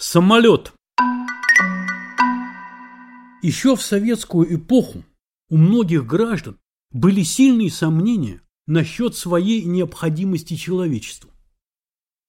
Самолет. Еще в советскую эпоху у многих граждан были сильные сомнения насчет своей необходимости человечеству.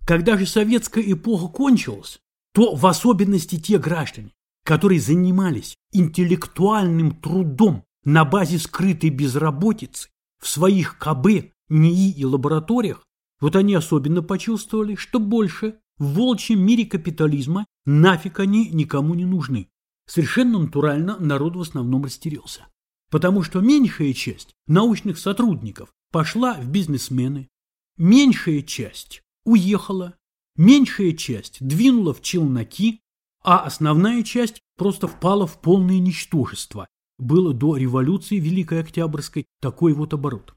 Когда же советская эпоха кончилась, то в особенности те граждане, которые занимались интеллектуальным трудом на базе скрытой безработицы в своих КБ, НИИ и лабораториях, вот они особенно почувствовали, что больше в волчьем мире капитализма нафиг они никому не нужны. Совершенно натурально народ в основном растерялся. Потому что меньшая часть научных сотрудников пошла в бизнесмены, меньшая часть уехала, меньшая часть двинула в челноки, а основная часть просто впала в полное ничтожество. Было до революции Великой Октябрьской такой вот оборот.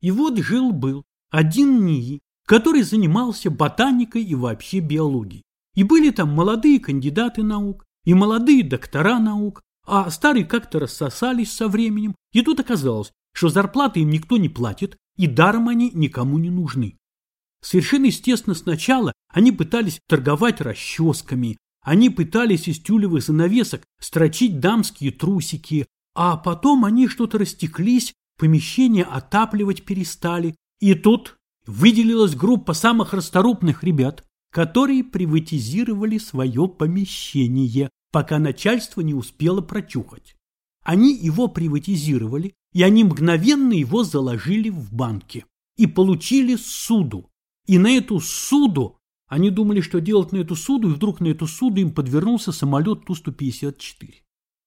И вот жил-был один НИИ, который занимался ботаникой и вообще биологией. И были там молодые кандидаты наук, и молодые доктора наук, а старые как-то рассосались со временем, и тут оказалось, что зарплаты им никто не платит, и даром они никому не нужны. Совершенно естественно сначала они пытались торговать расческами, они пытались из тюлевых занавесок строчить дамские трусики, а потом они что-то растеклись, помещение отапливать перестали, и тут выделилась группа самых расторопных ребят, которые приватизировали свое помещение, пока начальство не успело прочухать. Они его приватизировали, и они мгновенно его заложили в банке и получили суду. И на эту суду они думали, что делать на эту суду, и вдруг на эту суду им подвернулся самолет Ту-154.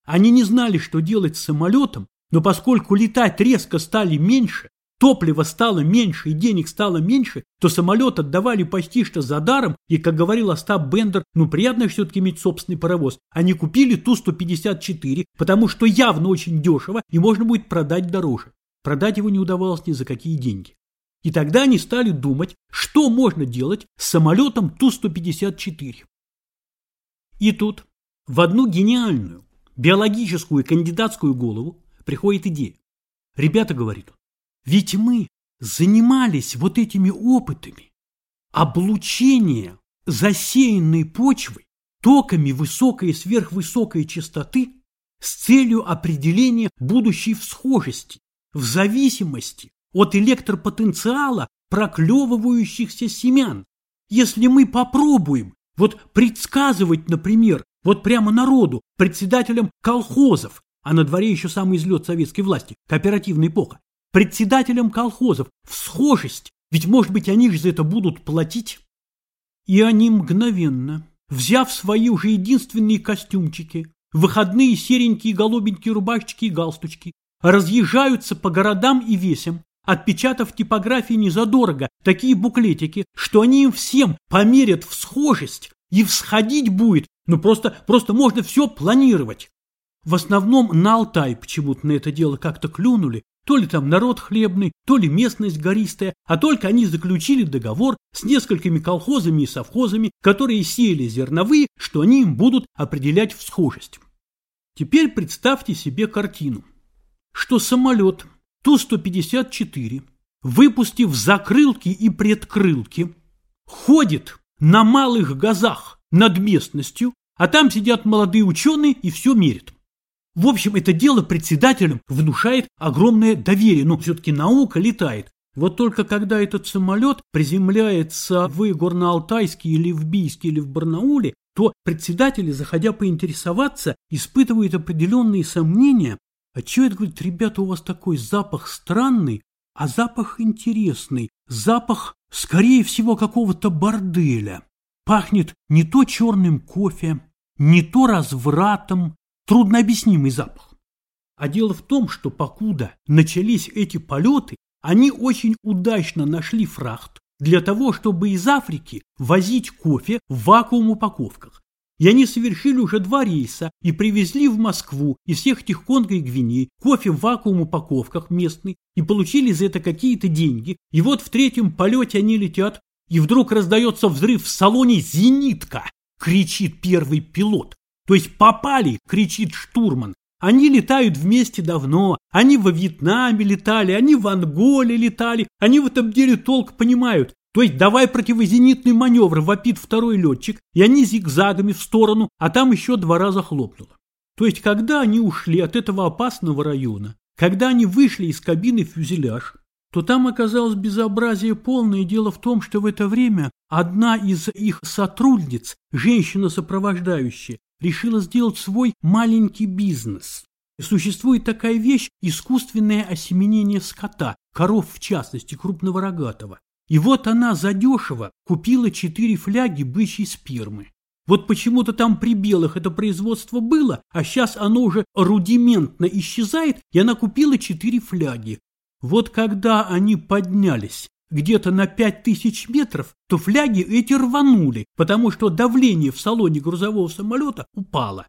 Они не знали, что делать с самолетом, но поскольку летать резко стали меньше, топлива стало меньше и денег стало меньше, то самолет отдавали почти что за даром, и, как говорил Остап Бендер, ну приятно все-таки иметь собственный паровоз. Они купили Ту-154, потому что явно очень дешево и можно будет продать дороже. Продать его не удавалось ни за какие деньги. И тогда они стали думать, что можно делать с самолетом Ту-154. И тут в одну гениальную биологическую и кандидатскую голову приходит идея. Ребята, говорит ведь мы занимались вот этими опытами облучения засеянной почвы токами высокой и сверхвысокой частоты с целью определения будущей всхожести в зависимости от электропотенциала проклевывающихся семян. Если мы попробуем вот предсказывать, например, вот прямо народу, председателям колхозов, а на дворе еще самый излет советской власти, кооперативная эпоха, председателям колхозов, в схожесть, ведь, может быть, они же за это будут платить. И они мгновенно, взяв свои уже единственные костюмчики, выходные серенькие голубенькие рубашечки и галстучки, разъезжаются по городам и весям, отпечатав типографии незадорого такие буклетики, что они им всем померят в схожесть и всходить будет, ну просто, просто можно все планировать. В основном на Алтай почему-то на это дело как-то клюнули, то ли там народ хлебный, то ли местность гористая, а только они заключили договор с несколькими колхозами и совхозами, которые сеяли зерновые, что они им будут определять всхожесть. Теперь представьте себе картину, что самолет Ту-154, выпустив закрылки и предкрылки, ходит на малых газах над местностью, а там сидят молодые ученые и все мерят. В общем, это дело председателям внушает огромное доверие, но все-таки наука летает. Вот только когда этот самолет приземляется в Горно-Алтайске или в Бийске или в Барнауле, то председатели, заходя поинтересоваться, испытывают определенные сомнения. А что это, говорит, ребята, у вас такой запах странный, а запах интересный, запах, скорее всего, какого-то борделя. Пахнет не то черным кофе, не то развратом, труднообъяснимый запах. А дело в том, что покуда начались эти полеты, они очень удачно нашли фрахт для того, чтобы из Африки возить кофе в вакуум-упаковках. И они совершили уже два рейса и привезли в Москву из всех этих Конго и Гвиней кофе в вакуум-упаковках местный и получили за это какие-то деньги. И вот в третьем полете они летят, и вдруг раздается взрыв в салоне «Зенитка!» кричит первый пилот. То есть попали, кричит штурман. Они летают вместе давно, они во Вьетнаме летали, они в Анголе летали, они в этом деле толк понимают. То есть давай противозенитный маневр, вопит второй летчик, и они зигзагами в сторону, а там еще два раза хлопнуло. То есть когда они ушли от этого опасного района, когда они вышли из кабины фюзеляж, то там оказалось безобразие полное. Дело в том, что в это время одна из их сотрудниц, женщина сопровождающая, решила сделать свой маленький бизнес. Существует такая вещь – искусственное осеменение скота, коров в частности, крупного рогатого. И вот она задешево купила четыре фляги бычьей спермы. Вот почему-то там при белых это производство было, а сейчас оно уже рудиментно исчезает, и она купила четыре фляги. Вот когда они поднялись где-то на пять тысяч метров, то фляги эти рванули, потому что давление в салоне грузового самолета упало.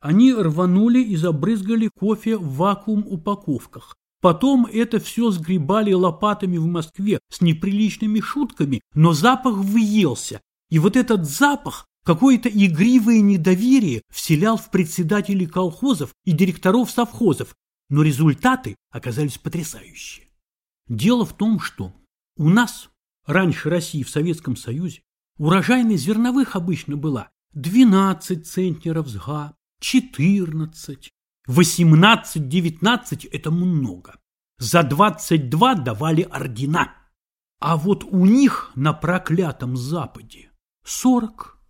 Они рванули и забрызгали кофе в вакуум-упаковках. Потом это все сгребали лопатами в Москве с неприличными шутками, но запах въелся. И вот этот запах Какое-то игривое недоверие вселял в председателей колхозов и директоров совхозов, но результаты оказались потрясающие. Дело в том, что у нас, раньше России в Советском Союзе, урожайность зерновых обычно была 12 центнеров с га, 14, 18-19 – это много. За 22 давали ордена. А вот у них на проклятом Западе 40,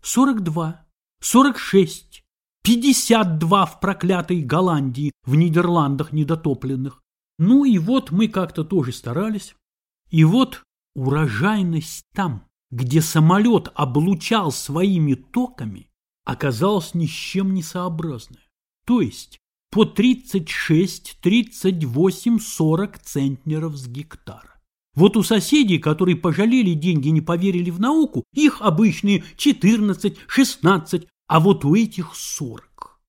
42, 46, 52 в проклятой Голландии, в Нидерландах недотопленных. Ну и вот мы как-то тоже старались. И вот урожайность там, где самолет облучал своими токами, оказалась ни с чем не сообразная. То есть по 36, 38, 40 центнеров с гектара. Вот у соседей, которые пожалели деньги и не поверили в науку, их обычные 14, 16, а вот у этих 40.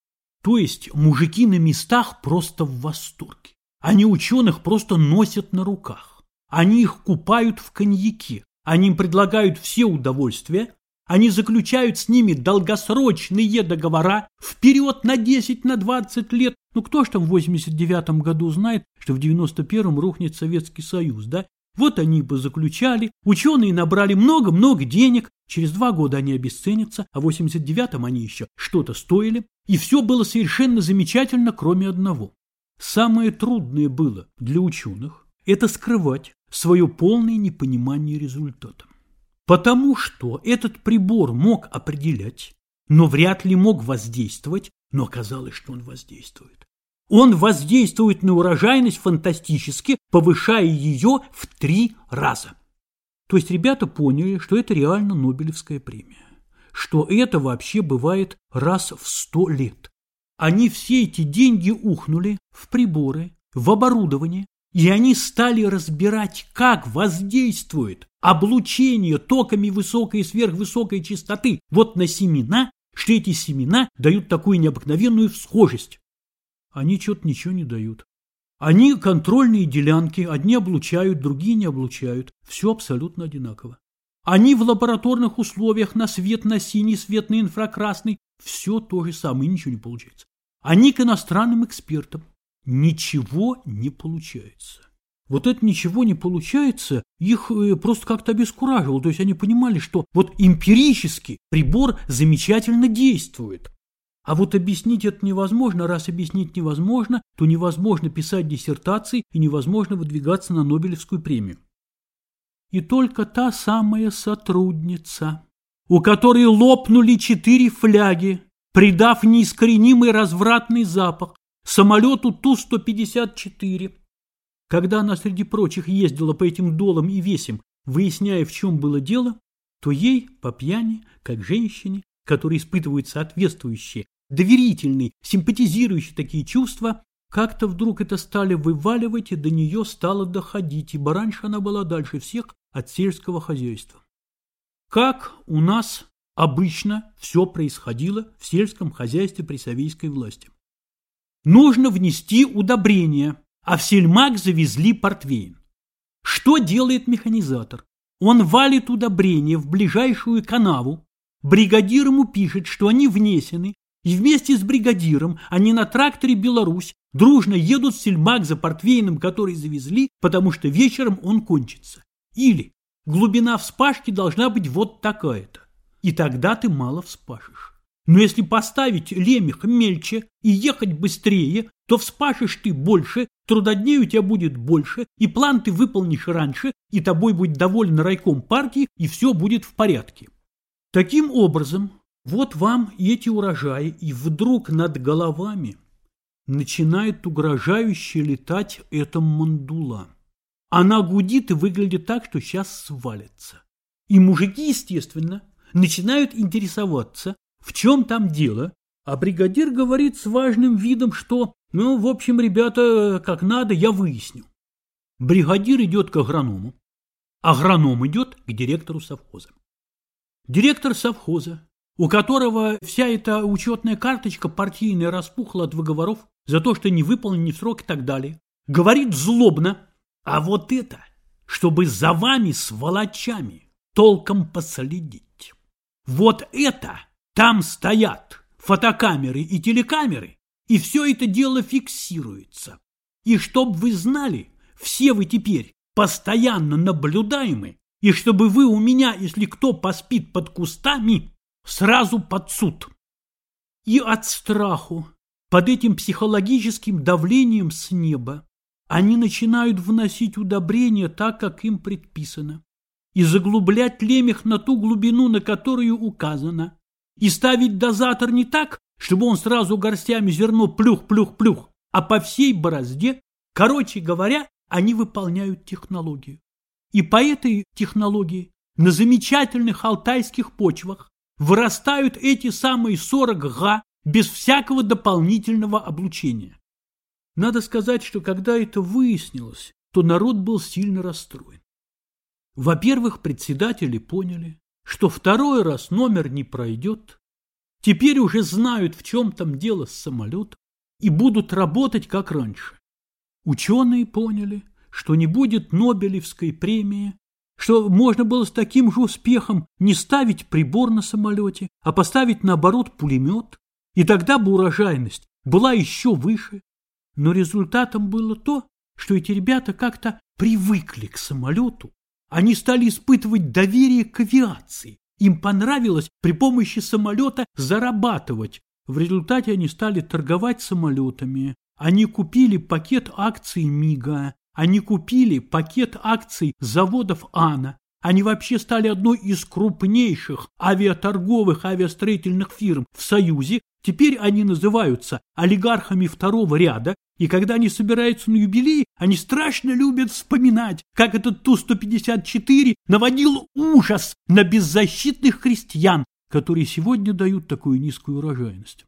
То есть мужики на местах просто в восторге. Они ученых просто носят на руках. Они их купают в коньяке. Они им предлагают все удовольствия. Они заключают с ними долгосрочные договора вперед на 10, на 20 лет. Ну кто ж там в 89 году знает, что в 91-м рухнет Советский Союз, да? Вот они бы заключали, ученые набрали много-много денег, через два года они обесценятся, а в 89-м они еще что-то стоили, и все было совершенно замечательно, кроме одного. Самое трудное было для ученых – это скрывать свое полное непонимание результата. Потому что этот прибор мог определять, но вряд ли мог воздействовать, но оказалось, что он воздействует. Он воздействует на урожайность фантастически, повышая ее в три раза. То есть ребята поняли, что это реально Нобелевская премия. Что это вообще бывает раз в сто лет. Они все эти деньги ухнули в приборы, в оборудование, и они стали разбирать, как воздействует облучение токами высокой и сверхвысокой частоты вот на семена, что эти семена дают такую необыкновенную схожесть они что-то ничего не дают. Они контрольные делянки, одни облучают, другие не облучают. Все абсолютно одинаково. Они в лабораторных условиях на свет, на синий свет, на инфракрасный. Все то же самое, ничего не получается. Они к иностранным экспертам. Ничего не получается. Вот это ничего не получается, их э, просто как-то обескураживало. То есть они понимали, что вот эмпирически прибор замечательно действует. А вот объяснить это невозможно. Раз объяснить невозможно, то невозможно писать диссертации и невозможно выдвигаться на Нобелевскую премию. И только та самая сотрудница, у которой лопнули четыре фляги, придав неискоренимый развратный запах самолету Ту-154, когда она среди прочих ездила по этим долам и весям, выясняя, в чем было дело, то ей, по пьяни, как женщине, которые испытывают соответствующие доверительный, симпатизирующий такие чувства, как-то вдруг это стали вываливать, и до нее стало доходить, ибо раньше она была дальше всех от сельского хозяйства. Как у нас обычно все происходило в сельском хозяйстве при советской власти. Нужно внести удобрения, а в сельмак завезли портвейн. Что делает механизатор? Он валит удобрения в ближайшую канаву, бригадир ему пишет, что они внесены, и вместе с бригадиром они на тракторе «Беларусь» дружно едут в сельмак за портвейном, который завезли, потому что вечером он кончится. Или глубина вспашки должна быть вот такая-то. И тогда ты мало вспашешь. Но если поставить лемех мельче и ехать быстрее, то вспашешь ты больше, трудодней у тебя будет больше, и план ты выполнишь раньше, и тобой будет доволен райком партии, и все будет в порядке. Таким образом, вот вам эти урожаи, и вдруг над головами начинает угрожающе летать эта мандула. Она гудит и выглядит так, что сейчас свалится. И мужики, естественно, начинают интересоваться, в чем там дело, а бригадир говорит с важным видом, что, ну, в общем, ребята, как надо, я выясню. Бригадир идет к агроному, агроном идет к директору совхоза. Директор совхоза, у которого вся эта учетная карточка партийная распухла от выговоров за то, что не выполнен в срок и так далее, говорит злобно, а вот это, чтобы за вами, сволочами, толком последить. Вот это там стоят фотокамеры и телекамеры, и все это дело фиксируется. И чтоб вы знали, все вы теперь постоянно наблюдаемы, и чтобы вы у меня, если кто поспит под кустами, сразу под суд. И от страху, под этим психологическим давлением с неба, они начинают вносить удобрения так, как им предписано, и заглублять лемех на ту глубину, на которую указано, и ставить дозатор не так, чтобы он сразу горстями зерно плюх-плюх-плюх, а по всей борозде, короче говоря, они выполняют технологию. И по этой технологии на замечательных алтайских почвах вырастают эти самые 40 га без всякого дополнительного облучения. Надо сказать, что когда это выяснилось, то народ был сильно расстроен. Во-первых, председатели поняли, что второй раз номер не пройдет, теперь уже знают, в чем там дело с самолетом, и будут работать как раньше. Ученые поняли, что не будет Нобелевской премии, что можно было с таким же успехом не ставить прибор на самолете, а поставить наоборот пулемет, и тогда бы урожайность была еще выше. Но результатом было то, что эти ребята как-то привыкли к самолету они стали испытывать доверие к авиации. Им понравилось при помощи самолета зарабатывать. В результате они стали торговать самолетами. Они купили пакет акций МИГа. Они купили пакет акций заводов АНА. Они вообще стали одной из крупнейших авиаторговых авиастроительных фирм в Союзе. Теперь они называются олигархами второго ряда и когда они собираются на юбилей, они страшно любят вспоминать, как этот Ту-154 наводил ужас на беззащитных крестьян, которые сегодня дают такую низкую урожайность.